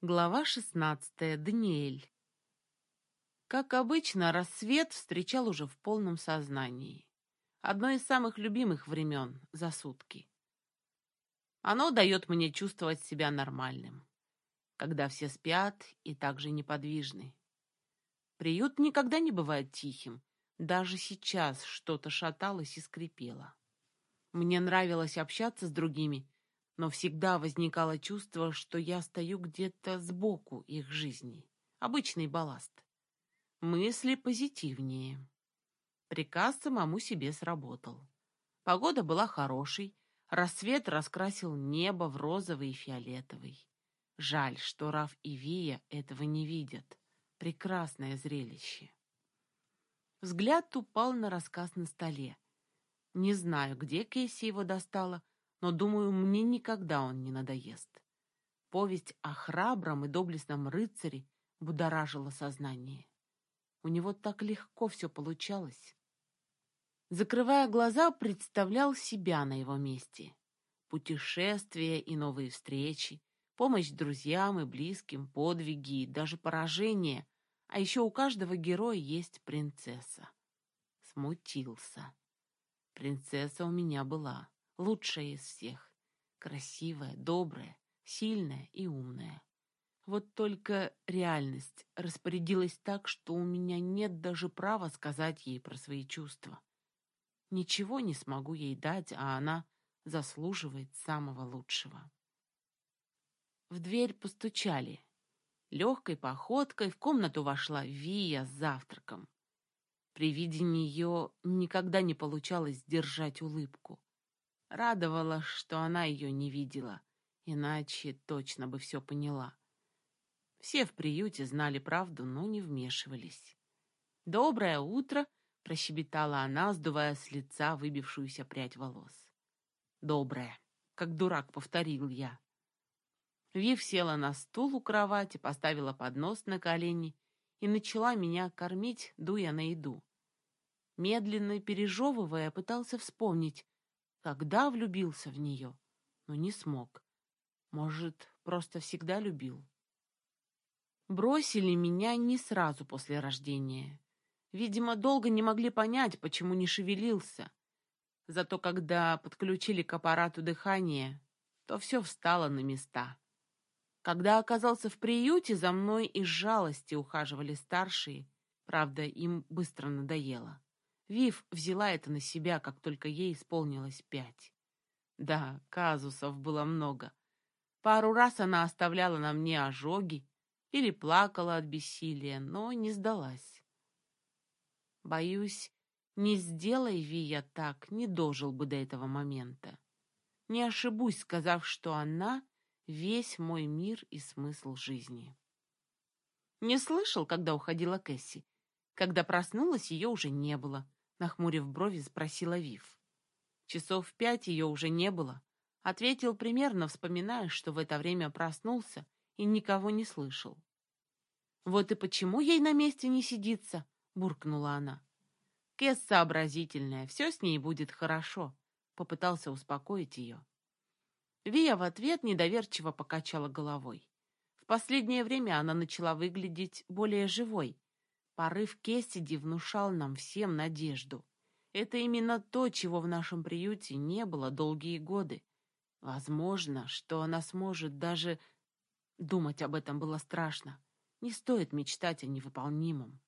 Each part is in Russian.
Глава 16. Даниэль. Как обычно, рассвет встречал уже в полном сознании. Одно из самых любимых времен за сутки. Оно дает мне чувствовать себя нормальным, когда все спят и также неподвижны. Приют никогда не бывает тихим, даже сейчас что-то шаталось и скрипело. Мне нравилось общаться с другими, но всегда возникало чувство, что я стою где-то сбоку их жизни. Обычный балласт. Мысли позитивнее. Приказ самому себе сработал. Погода была хорошей, рассвет раскрасил небо в розовый и фиолетовый. Жаль, что Раф и Вия этого не видят. Прекрасное зрелище. Взгляд упал на рассказ на столе. Не знаю, где Кэсси его достала, но, думаю, мне никогда он не надоест. Повесть о храбром и доблестном рыцаре будоражила сознание. У него так легко все получалось. Закрывая глаза, представлял себя на его месте. Путешествия и новые встречи, помощь друзьям и близким, подвиги и даже поражения. А еще у каждого героя есть принцесса. Смутился. Принцесса у меня была лучшая из всех. Красивая, добрая, сильная и умная. Вот только реальность распорядилась так, что у меня нет даже права сказать ей про свои чувства. Ничего не смогу ей дать, а она заслуживает самого лучшего. В дверь постучали. Легкой походкой в комнату вошла Вия с завтраком. При виде нее никогда не получалось сдержать улыбку. Радовало, что она ее не видела, иначе точно бы все поняла. Все в приюте знали правду, но не вмешивались. «Доброе утро!» — прощебетала она, сдувая с лица выбившуюся прядь волос. «Доброе!» — как дурак повторил я. Вив села на стул у кровати, поставила поднос на колени и начала меня кормить, дуя на еду. Медленно пережевывая, пытался вспомнить, когда влюбился в нее, но не смог. Может, просто всегда любил. Бросили меня не сразу после рождения. Видимо, долго не могли понять, почему не шевелился. Зато когда подключили к аппарату дыхания, то все встало на места. Когда оказался в приюте, за мной из жалости ухаживали старшие, правда, им быстро надоело. Вив взяла это на себя, как только ей исполнилось пять. Да, казусов было много. Пару раз она оставляла на мне ожоги или плакала от бессилия, но не сдалась. Боюсь, не сделай Вия так, не дожил бы до этого момента. Не ошибусь, сказав, что она — весь мой мир и смысл жизни. Не слышал, когда уходила Кэсси. Когда проснулась, ее уже не было. Нахмурив брови, спросила Вив. Часов в пять ее уже не было. Ответил примерно, вспоминая, что в это время проснулся и никого не слышал. «Вот и почему ей на месте не сидится?» — буркнула она. «Кэс сообразительная, все с ней будет хорошо», — попытался успокоить ее. Вия в ответ недоверчиво покачала головой. В последнее время она начала выглядеть более живой, Порыв Кессиди внушал нам всем надежду. Это именно то, чего в нашем приюте не было долгие годы. Возможно, что она сможет даже... Думать об этом было страшно. Не стоит мечтать о невыполнимом.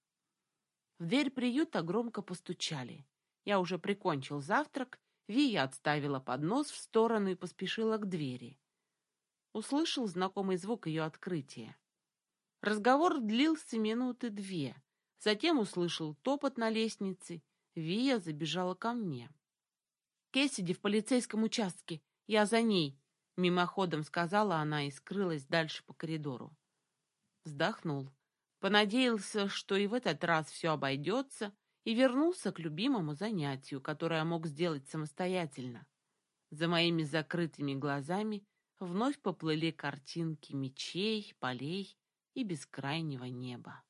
В дверь приюта громко постучали. Я уже прикончил завтрак, Вия отставила поднос в сторону и поспешила к двери. Услышал знакомый звук ее открытия. Разговор длился минуты две, Затем услышал топот на лестнице. Вия забежала ко мне. «Кессиди в полицейском участке. Я за ней», — мимоходом сказала она и скрылась дальше по коридору. Вздохнул. Понадеялся, что и в этот раз все обойдется, и вернулся к любимому занятию, которое мог сделать самостоятельно. За моими закрытыми глазами вновь поплыли картинки мечей, полей и бескрайнего неба.